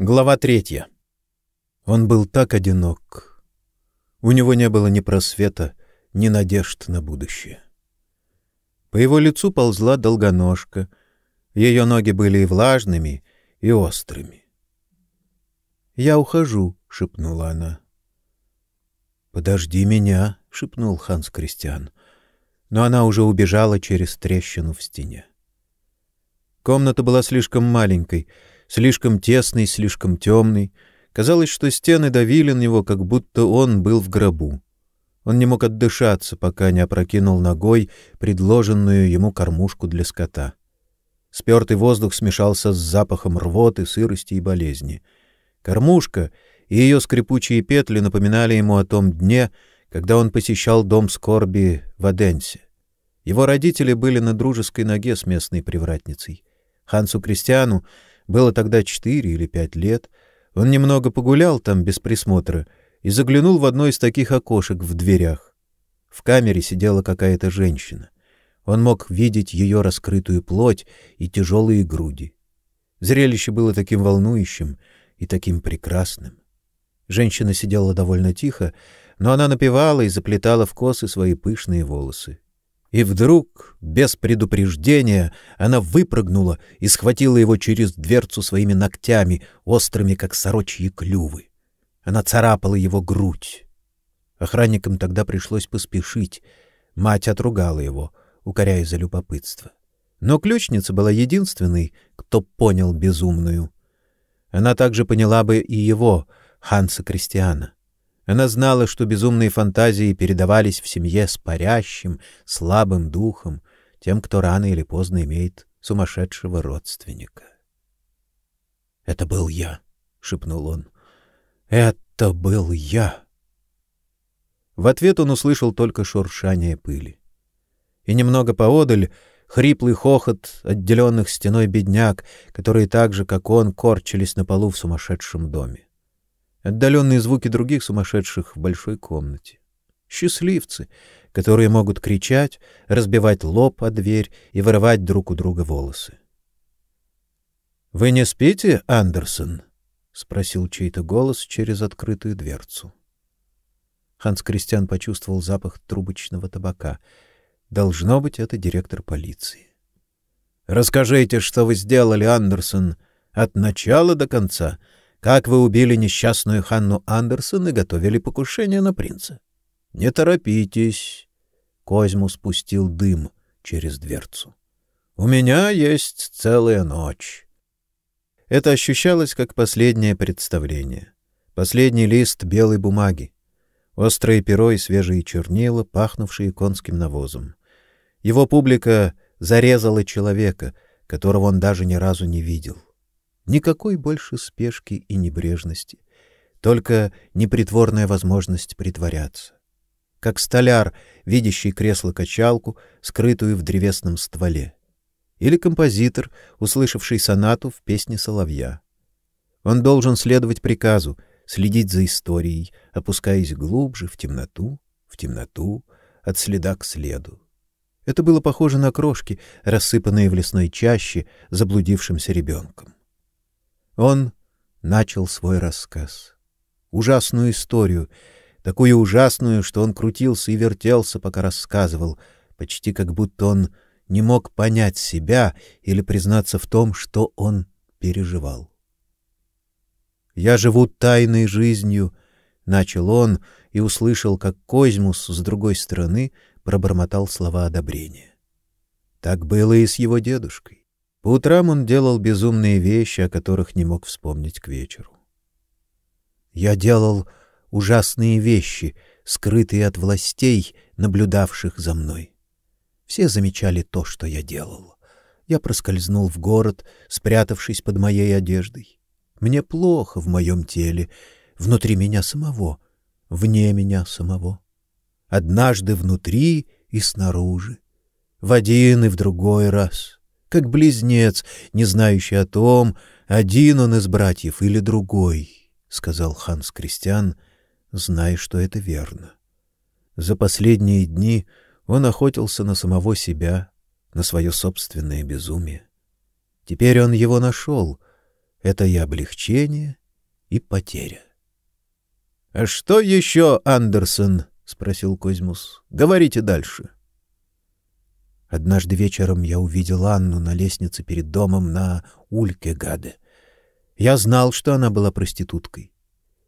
Глава третья. Он был так одинок. У него не было ни просвета, ни надежд на будущее. По его лицу ползла долгоножка. Ее ноги были и влажными, и острыми. "Я ухожу", шепнула она. "Подожди меня", шепнул Ханс Кристиан. Но она уже убежала через трещину в стене. Комната была слишком маленькой, слишком тесный, слишком темный. Казалось, что стены давили на него, как будто он был в гробу. Он не мог отдышаться, пока не опрокинул ногой предложенную ему кормушку для скота. Спертый воздух смешался с запахом рвоты, сырости и болезни. Кормушка и ее скрипучие петли напоминали ему о том дне, когда он посещал дом скорби в Аденсе. Его родители были на дружеской ноге с местной привратницей. Хансу Кристиану было тогда четыре или пять лет. Он немного погулял там без присмотра и заглянул в одно из таких окошек в дверях. В камере сидела какая-то женщина. Он мог видеть ее раскрытую плоть и тяжелые груди. Зрелище было таким волнующим и таким прекрасным. Женщина сидела довольно тихо, но она напевала и заплетала в косы свои пышные волосы. И вдруг, без предупреждения, она выпрыгнула и схватила его через дверцу своими ногтями, острыми, как сорочьи клювы. Она царапала его грудь. Охранникам тогда пришлось поспешить. Мать отругала его, укоряя за любопытство. Но ключница была единственной, кто понял безумную. Она также поняла бы и его, Ханса Кристиана. Она знала, что безумные фантазии передавались в семье с парящим, слабым духом, тем, кто рано или поздно имеет сумасшедшего родственника. Это был я, шепнул он. Это был я. В ответ он услышал только шуршание пыли. И немного поодаль хриплый хохот отделенных стеной бедняк, которые так же, как он, корчились на полу в сумасшедшем доме отдаленные звуки других сумасшедших в большой комнате. Счастливцы, которые могут кричать, разбивать лоб о дверь и вырывать друг у друга волосы. Вы не спите, Андерсон? спросил чей-то голос через открытую дверцу. Ханс Кристиан почувствовал запах трубочного табака. Должно быть, это директор полиции. Расскажите, что вы сделали, Андерсон, от начала до конца как вы убили несчастную Ханну Андерсон и готовили покушение на принца. Не торопитесь. Козьму спустил дым через дверцу. У меня есть целая ночь. Это ощущалось как последнее представление. Последний лист белой бумаги. Острое перо и свежие чернила, пахнувшие конским навозом. Его публика зарезала человека, которого он даже ни разу не видел. Никакой больше спешки и небрежности, только непритворная возможность притворяться. Как столяр, видящий кресло-качалку, скрытую в древесном стволе, или композитор, услышавший сонату в песне соловья. Он должен следовать приказу, следить за историей, опускаясь глубже в темноту, в темноту, от следа к следу. Это было похоже на крошки, рассыпанные в лесной чаще заблудившимся ребенком. Он начал свой рассказ. Ужасную историю, такую ужасную, что он крутился и вертелся, пока рассказывал, почти как будто он не мог понять себя или признаться в том, что он переживал. Я живу тайной жизнью, начал он и услышал, как Козьмус с другой стороны пробормотал слова одобрения. Так было и с его дедушкой. По утрам он делал безумные вещи, о которых не мог вспомнить к вечеру. Я делал ужасные вещи, скрытые от властей, наблюдавших за мной. Все замечали то, что я делал. Я проскользнул в город, спрятавшись под моей одеждой. Мне плохо в моем теле, внутри меня самого, вне меня самого. Однажды внутри и снаружи, в один и в другой раз как близнец, не знающий о том, один он из братьев или другой, сказал Ханс Кристиан, зная, что это верно. За последние дни он охотился на самого себя, на свое собственное безумие. Теперь он его нашел, — это и облегчение, и потеря. — А что еще, Андерсон? — спросил Козьмус. — Говорите дальше. Однажды вечером я увидел Анну на лестнице перед домом на Улькегаде. Я знал, что она была проституткой.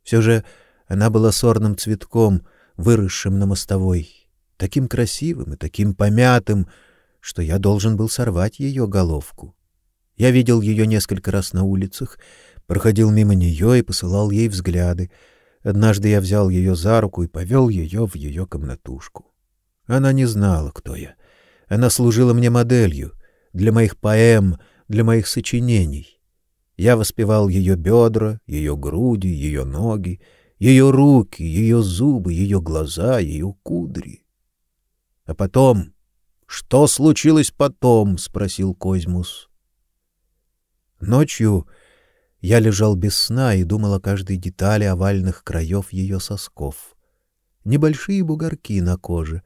Все же она была сорным цветком, выросшим на мостовой, таким красивым и таким помятым, что я должен был сорвать ее головку. Я видел ее несколько раз на улицах, проходил мимо нее и посылал ей взгляды. Однажды я взял ее за руку и повел ее в ее комнатушку. Она не знала, кто я. Она служила мне моделью для моих поэм, для моих сочинений. Я воспевал ее бедра, ее груди, ее ноги, ее руки, ее зубы, ее глаза, ее кудри. А потом что случилось потом? спросил Козьмус. Ночью я лежал без сна и думал о каждой детали овальных краев ее сосков. Небольшие бугорки на коже,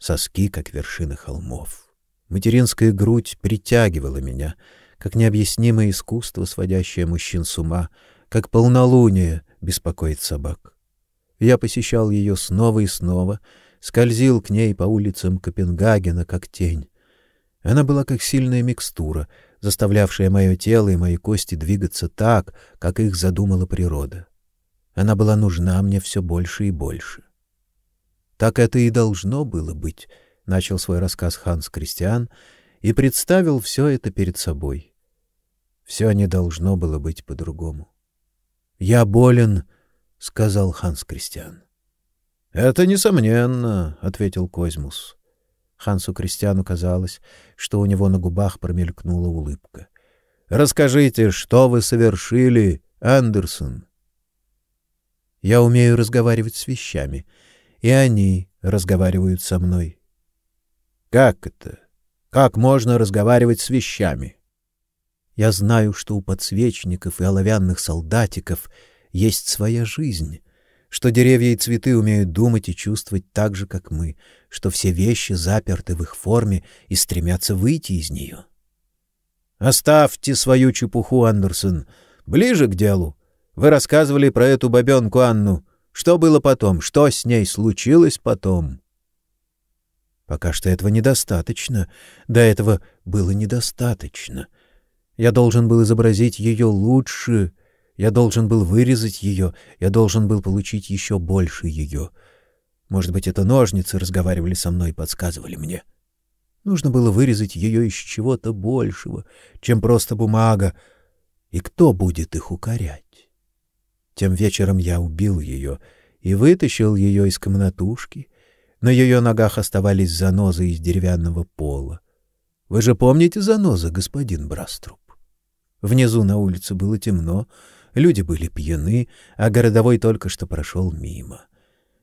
соски как вершины холмов. Материнская грудь притягивала меня, как необъяснимое искусство, сводящее мужчин с ума, как полнолуние беспокоит собак. Я посещал ее снова и снова скользил к ней по улицам Копенгагена как тень. Она была как сильная микстура, заставлявшая мое тело и мои кости двигаться так, как их задумала природа. Она была нужна мне все больше и больше. Так это и должно было быть, начал свой рассказ Ханс Кристиан и представил все это перед собой. Все не должно было быть по-другому. Я болен, сказал Ханс Кристиан. Это несомненно, ответил Козьмус. Хансу Кристиану казалось, что у него на губах промелькнула улыбка. Расскажите, что вы совершили, Андерсон? Я умею разговаривать с вещами, и они разговаривают со мной. Как это? Как можно разговаривать с вещами? Я знаю, что у подсвечников и оловянных солдатиков есть своя жизнь, что деревья и цветы умеют думать и чувствовать так же, как мы, что все вещи заперты в их форме и стремятся выйти из нее. Оставьте свою чепуху, Андерсон, ближе к делу. Вы рассказывали про эту бабенку Анну. Что было потом? Что с ней случилось потом? Пока что этого недостаточно. До этого было недостаточно. Я должен был изобразить ее лучше, я должен был вырезать ее, я должен был получить еще больше ее. Может быть, это ножницы разговаривали со мной и подсказывали мне. Нужно было вырезать ее из чего-то большего, чем просто бумага. И кто будет их укорять? Тем вечером я убил ее и вытащил ее из комнатушки. На ее ногах оставались занозы из деревянного пола. Вы же помните занозы, господин Браструб? Внизу на улице было темно, Люди были пьяны, а городовой только что прошел мимо.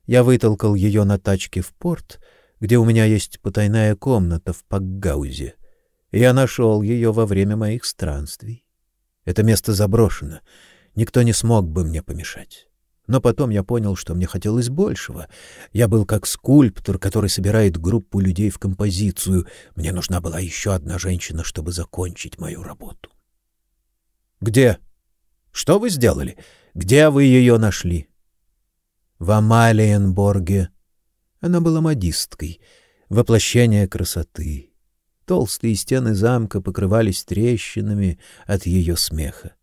Я вытолкал ее на тачке в порт, где у меня есть потайная комната в Пакгаузе. Я нашел ее во время моих странствий. Это место заброшено. Никто не смог бы мне помешать. Но потом я понял, что мне хотелось большего. Я был как скульптор, который собирает группу людей в композицию. Мне нужна была еще одна женщина, чтобы закончить мою работу. Где? Что вы сделали? Где вы ее нашли? В Амалиенборге. Она была модисткой, воплощение красоты. Толстые стены замка покрывались трещинами от ее смеха.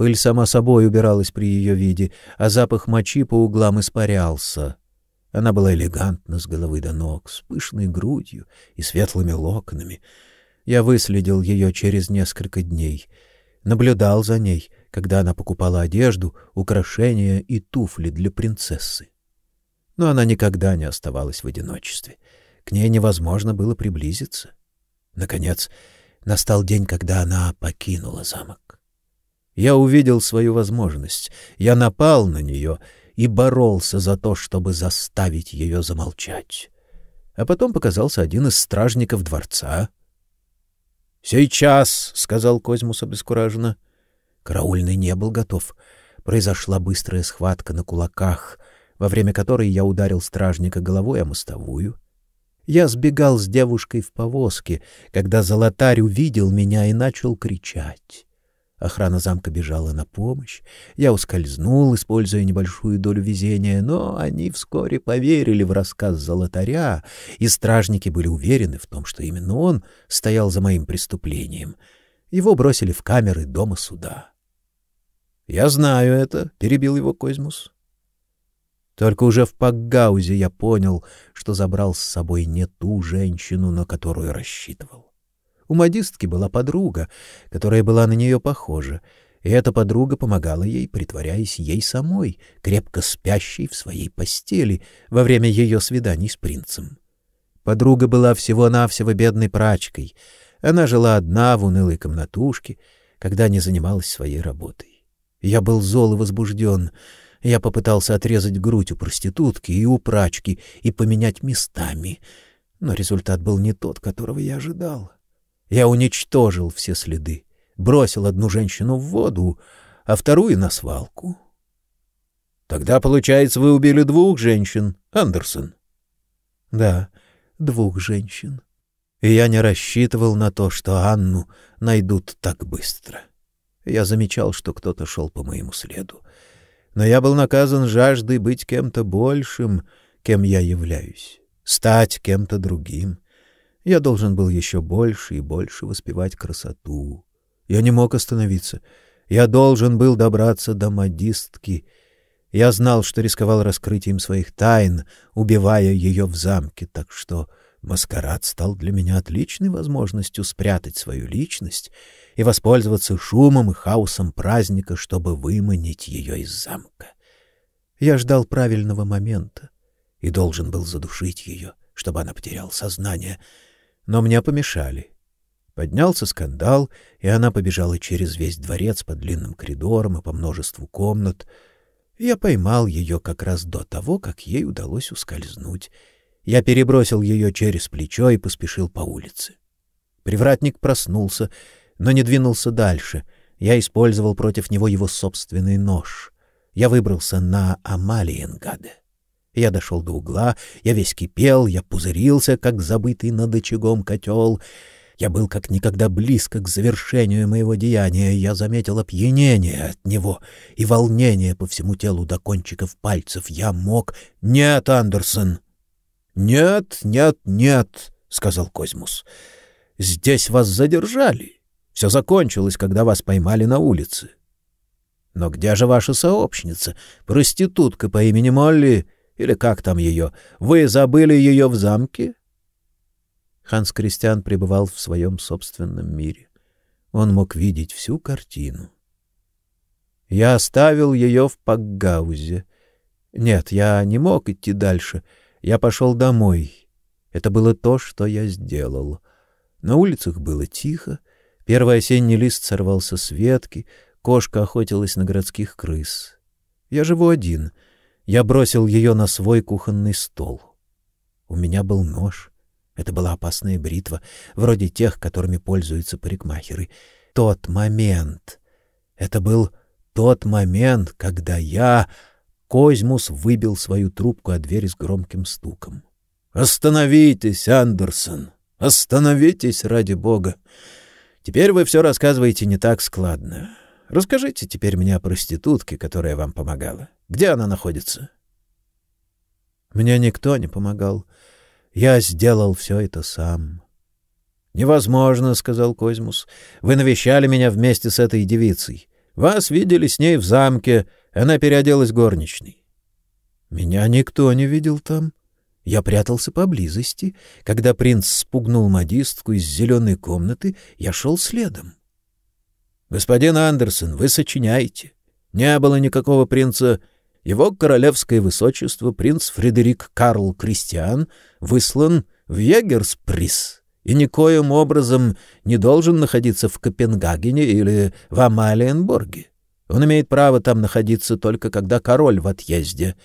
Пыль сама собой убиралась при ее виде, а запах мочи по углам испарялся. Она была элегантна с головы до ног, с пышной грудью и светлыми локонами. Я выследил ее через несколько дней, наблюдал за ней, когда она покупала одежду, украшения и туфли для принцессы. Но она никогда не оставалась в одиночестве. К ней невозможно было приблизиться. Наконец, настал день, когда она покинула замок. Я увидел свою возможность. Я напал на нее и боролся за то, чтобы заставить ее замолчать. А потом показался один из стражников дворца. "Сейчас", сказал Козьмус обескураженно. Караульный не был готов. Произошла быстрая схватка на кулаках, во время которой я ударил стражника головой о мостовую. Я сбегал с девушкой в повозке, когда золотарь увидел меня и начал кричать. Охрана замка бежала на помощь. Я ускользнул, используя небольшую долю везения, но они вскоре поверили в рассказ золотаря, и стражники были уверены в том, что именно он стоял за моим преступлением. Его бросили в камеры дома суда. Я знаю это, перебил его Козьмус. Только уже в Пакгаузе я понял, что забрал с собой не ту женщину, на которую рассчитывал. У модистки была подруга, которая была на нее похожа, и эта подруга помогала ей, притворяясь ей самой, крепко спящей в своей постели во время ее свиданий с принцем. Подруга была всего-навсего бедной прачкой. Она жила одна в унылой комнатушке, когда не занималась своей работой. Я был зол и возбужден. Я попытался отрезать грудь у проститутки и у прачки и поменять местами, но результат был не тот, которого я ожидал. Я уничтожил все следы, бросил одну женщину в воду, а вторую на свалку. Тогда, получается, вы убили двух женщин, Андерсон. Да, двух женщин. И я не рассчитывал на то, что Анну найдут так быстро. Я замечал, что кто-то шел по моему следу. Но я был наказан жаждой быть кем-то большим, кем я являюсь, стать кем-то другим. Я должен был еще больше и больше воспевать красоту. Я не мог остановиться. Я должен был добраться до модистки. Я знал, что рисковал раскрытием своих тайн, убивая ее в замке, так что маскарад стал для меня отличной возможностью спрятать свою личность и воспользоваться шумом и хаосом праздника, чтобы выманить ее из замка. Я ждал правильного момента и должен был задушить ее, чтобы она потеряла сознание — но мне помешали. Поднялся скандал, и она побежала через весь дворец по длинным коридорам и по множеству комнат. Я поймал ее как раз до того, как ей удалось ускользнуть. Я перебросил ее через плечо и поспешил по улице. Привратник проснулся, но не двинулся дальше. Я использовал против него его собственный нож. Я выбрался на Амалиенгаде. Я дошел до угла, я весь кипел, я пузырился, как забытый над очагом котел. Я был как никогда близко к завершению моего деяния, я заметил опьянение от него и волнение по всему телу до кончиков пальцев. Я мог... Нет, Андерсон! Нет, нет, нет, сказал Козьмус. Здесь вас задержали. Все закончилось, когда вас поймали на улице. Но где же ваша сообщница, проститутка по имени Молли? Или как там ее? Вы забыли ее в замке? Ханс Кристиан пребывал в своем собственном мире. Он мог видеть всю картину. Я оставил ее в Пакгаузе. Нет, я не мог идти дальше. Я пошел домой. Это было то, что я сделал. На улицах было тихо. Первый осенний лист сорвался с ветки, кошка охотилась на городских крыс. Я живу один — я бросил ее на свой кухонный стол. У меня был нож. Это была опасная бритва, вроде тех, которыми пользуются парикмахеры. Тот момент. Это был тот момент, когда я Козьмус выбил свою трубку о дверь с громким стуком. Остановитесь, Андерсон. Остановитесь ради бога. Теперь вы все рассказываете не так складно. Расскажите теперь мне о проститутке, которая вам помогала. Где она находится? Мне никто не помогал. Я сделал все это сам. Невозможно, сказал Козьмус. Вы навещали меня вместе с этой девицей. Вас видели с ней в замке, она переоделась горничной. Меня никто не видел там. Я прятался поблизости. Когда принц спугнул модистку из зеленой комнаты, я шел следом. Господин Андерсон, вы сочиняете. Не было никакого принца его королевское высочество принц Фредерик Карл Кристиан выслан в Егерсприс и никоим образом не должен находиться в Копенгагене или в Амалиенборге. Он имеет право там находиться только когда король в отъезде.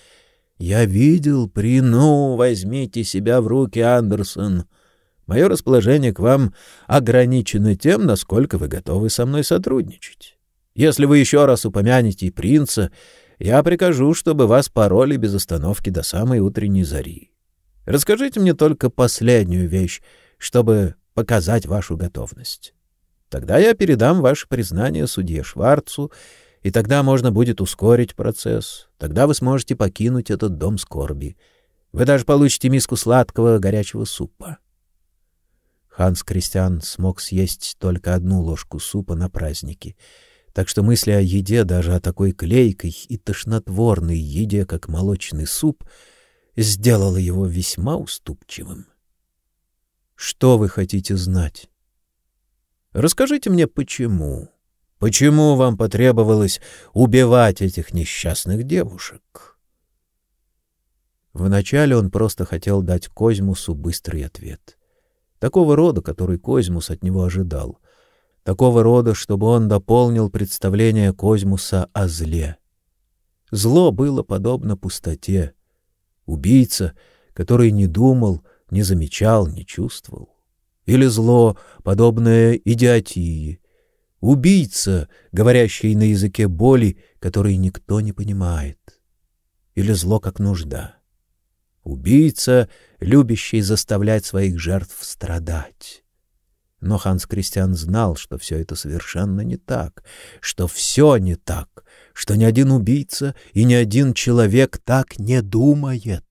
Я видел при ну возьмите себя в руки, Андерсон. Мое расположение к вам ограничено тем, насколько вы готовы со мной сотрудничать. Если вы еще раз упомянете принца, я прикажу, чтобы вас пороли без остановки до самой утренней зари. Расскажите мне только последнюю вещь, чтобы показать вашу готовность. Тогда я передам ваше признание судье Шварцу, и тогда можно будет ускорить процесс. Тогда вы сможете покинуть этот дом скорби. Вы даже получите миску сладкого горячего супа. Ханс Кристиан смог съесть только одну ложку супа на празднике, так что мысли о еде, даже о такой клейкой и тошнотворной еде, как молочный суп, сделала его весьма уступчивым. Что вы хотите знать? Расскажите мне, почему? Почему вам потребовалось убивать этих несчастных девушек? Вначале он просто хотел дать Козьмусу быстрый ответ такого рода, который Козьмус от него ожидал, такого рода, чтобы он дополнил представление Козьмуса о зле. Зло было подобно пустоте. Убийца, который не думал, не замечал, не чувствовал. Или зло, подобное идиотии. Убийца, говорящий на языке боли, который никто не понимает. Или зло как нужда. Убийца, любящий заставлять своих жертв страдать. Но Ханс Кристиан знал, что все это совершенно не так, что все не так, что ни один убийца и ни один человек так не думает.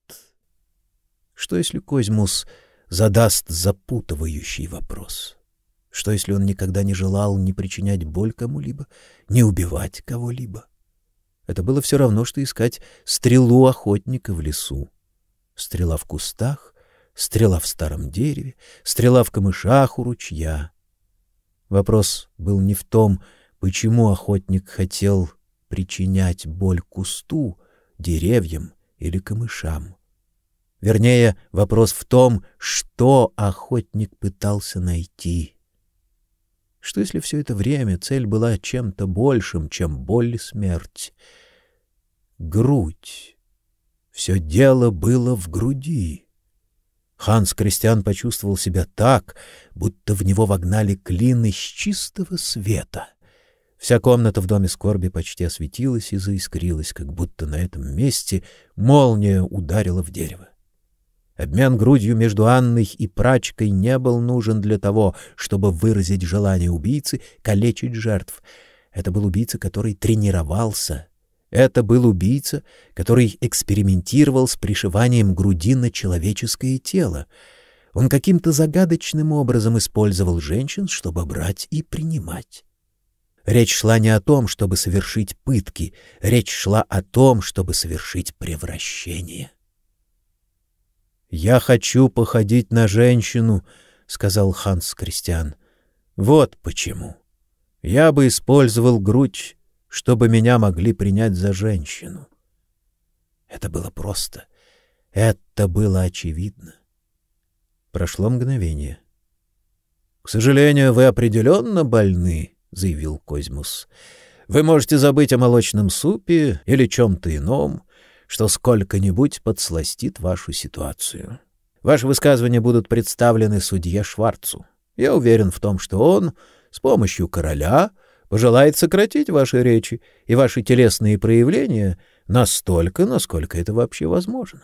Что если Козьмус задаст запутывающий вопрос? Что если он никогда не желал ни причинять боль кому-либо, ни убивать кого-либо? Это было все равно что искать стрелу охотника в лесу. Стрела в кустах, стрела в старом дереве, стрела в камышах у ручья. Вопрос был не в том, почему охотник хотел причинять боль кусту, деревьям или камышам. Вернее, вопрос в том, что охотник пытался найти. Что если все это время цель была чем-то большим, чем боль и смерть? Грудь. Все дело было в груди. Ханс Кристиан почувствовал себя так, будто в него вогнали клин из чистого света. Вся комната в доме скорби почти осветилась и заискрилась, как будто на этом месте молния ударила в дерево. Обмен грудью между Анной и прачкой не был нужен для того, чтобы выразить желание убийцы калечить жертв. Это был убийца, который тренировался это был убийца, который экспериментировал с пришиванием груди на человеческое тело. Он каким-то загадочным образом использовал женщин, чтобы брать и принимать. Речь шла не о том, чтобы совершить пытки, речь шла о том, чтобы совершить превращение. Я хочу походить на женщину, сказал Ханс Кристиан. Вот почему. Я бы использовал грудь чтобы меня могли принять за женщину. Это было просто. Это было очевидно. Прошло мгновение. К сожалению, вы определенно больны, заявил Козьмус. Вы можете забыть о молочном супе или чем то ином, что сколько-нибудь подсластит вашу ситуацию. Ваши высказывания будут представлены судье Шварцу. Я уверен в том, что он с помощью короля пожелает сократить ваши речи и ваши телесные проявления настолько, насколько это вообще возможно.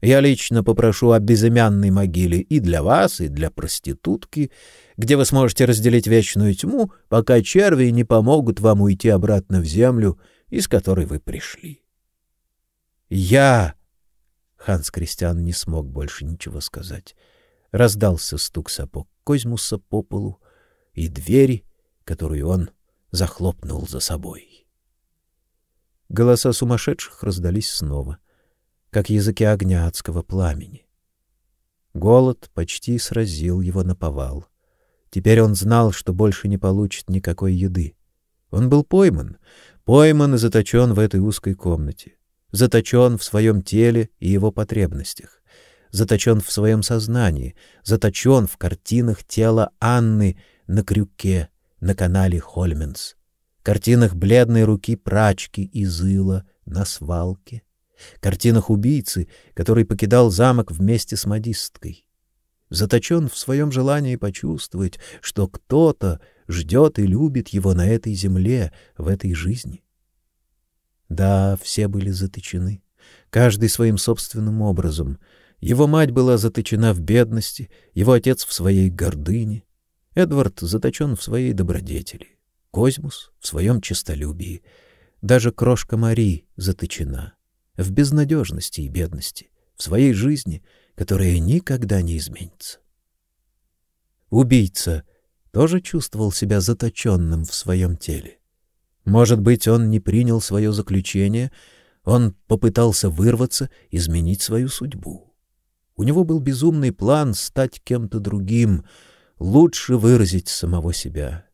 Я лично попрошу о безымянной могиле и для вас, и для проститутки, где вы сможете разделить вечную тьму, пока черви не помогут вам уйти обратно в землю, из которой вы пришли. Я Ханс Кристиан не смог больше ничего сказать. Раздался стук сапог Козьмуса по полу и двери, которую он захлопнул за собой. Голоса сумасшедших раздались снова, как языки огня адского пламени. Голод почти сразил его на повал. Теперь он знал, что больше не получит никакой еды. Он был пойман, пойман и заточен в этой узкой комнате, заточен в своем теле и его потребностях, заточен в своем сознании, заточен в картинах тела Анны на крюке, на канале Хольменс, картинах бледной руки прачки из ила на свалке, картинах убийцы, который покидал замок вместе с модисткой. Заточен в своем желании почувствовать, что кто-то ждет и любит его на этой земле, в этой жизни. Да, все были заточены, каждый своим собственным образом. Его мать была заточена в бедности, его отец в своей гордыне, Эдвард заточен в своей добродетели, Козьмус в своем честолюбии, даже крошка Мари заточена в безнадежности и бедности, в своей жизни, которая никогда не изменится. Убийца тоже чувствовал себя заточенным в своем теле. Может быть, он не принял свое заключение, он попытался вырваться, изменить свою судьбу. У него был безумный план стать кем-то другим, лучше выразить самого себя.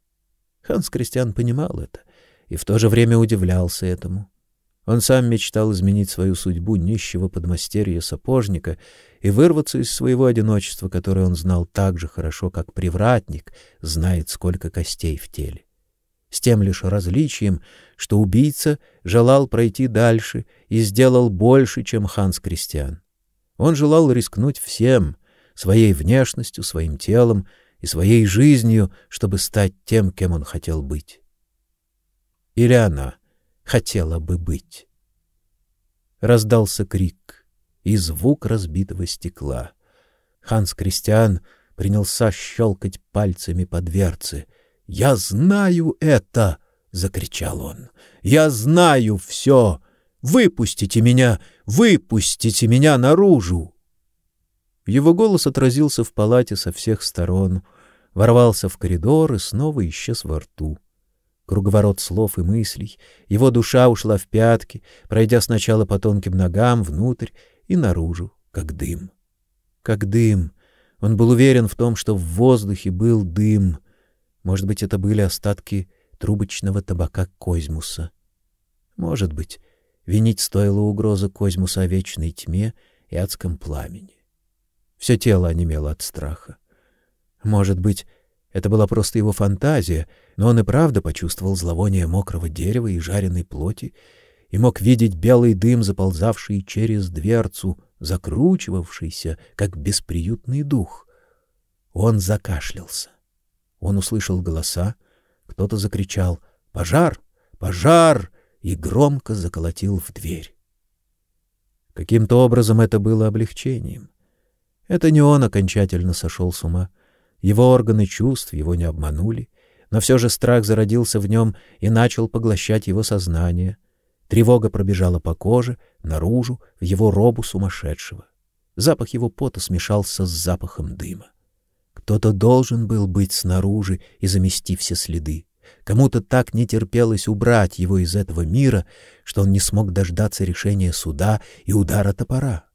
Ханс Кристиан понимал это и в то же время удивлялся этому. Он сам мечтал изменить свою судьбу нищего подмастерья сапожника и вырваться из своего одиночества, которое он знал так же хорошо, как привратник знает, сколько костей в теле. С тем лишь различием, что убийца желал пройти дальше и сделал больше, чем Ханс Кристиан. Он желал рискнуть всем, своей внешностью, своим телом и своей жизнью, чтобы стать тем, кем он хотел быть. Или она хотела бы быть. Раздался крик и звук разбитого стекла. Ханс Кристиан принялся щелкать пальцами по дверце. "Я знаю это", закричал он. "Я знаю все! Выпустите меня, выпустите меня наружу!" Его голос отразился в палате со всех сторон, ворвался в коридор и снова исчез во рту круговорот слов и мыслей. Его душа ушла в пятки, пройдя сначала по тонким ногам внутрь и наружу, как дым. Как дым. Он был уверен в том, что в воздухе был дым. Может быть, это были остатки трубочного табака Козьмуса. Может быть, винить стоило угроза Козьмуса о вечной тьме и адском пламени. Все тело онемело от страха. Может быть, это была просто его фантазия, но он и правда почувствовал зловоние мокрого дерева и жареной плоти и мог видеть белый дым, заползавший через дверцу, закручивавшийся, как бесприютный дух. Он закашлялся. Он услышал голоса, кто-то закричал: "Пожар! Пожар!" и громко заколотил в дверь. Каким-то образом это было облегчением. Это не он окончательно сошел с ума. Его органы чувств его не обманули, но все же страх зародился в нем и начал поглощать его сознание. Тревога пробежала по коже, наружу, в его робу сумасшедшего. Запах его пота смешался с запахом дыма. Кто-то должен был быть снаружи и замести все следы. Кому-то так не терпелось убрать его из этого мира, что он не смог дождаться решения суда и удара топора.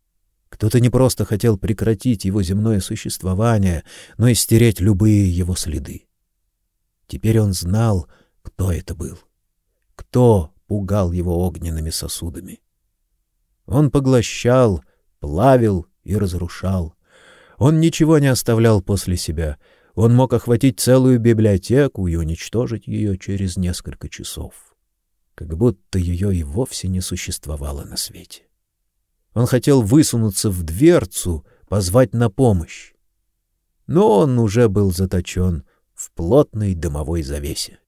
Кто-то не просто хотел прекратить его земное существование, но и стереть любые его следы. Теперь он знал, кто это был. Кто пугал его огненными сосудами. Он поглощал, плавил и разрушал. Он ничего не оставлял после себя. Он мог охватить целую библиотеку и уничтожить ее через несколько часов, как будто ее и вовсе не существовало на свете. Он хотел высунуться в дверцу, позвать на помощь. Но он уже был заточен в плотной дымовой завесе.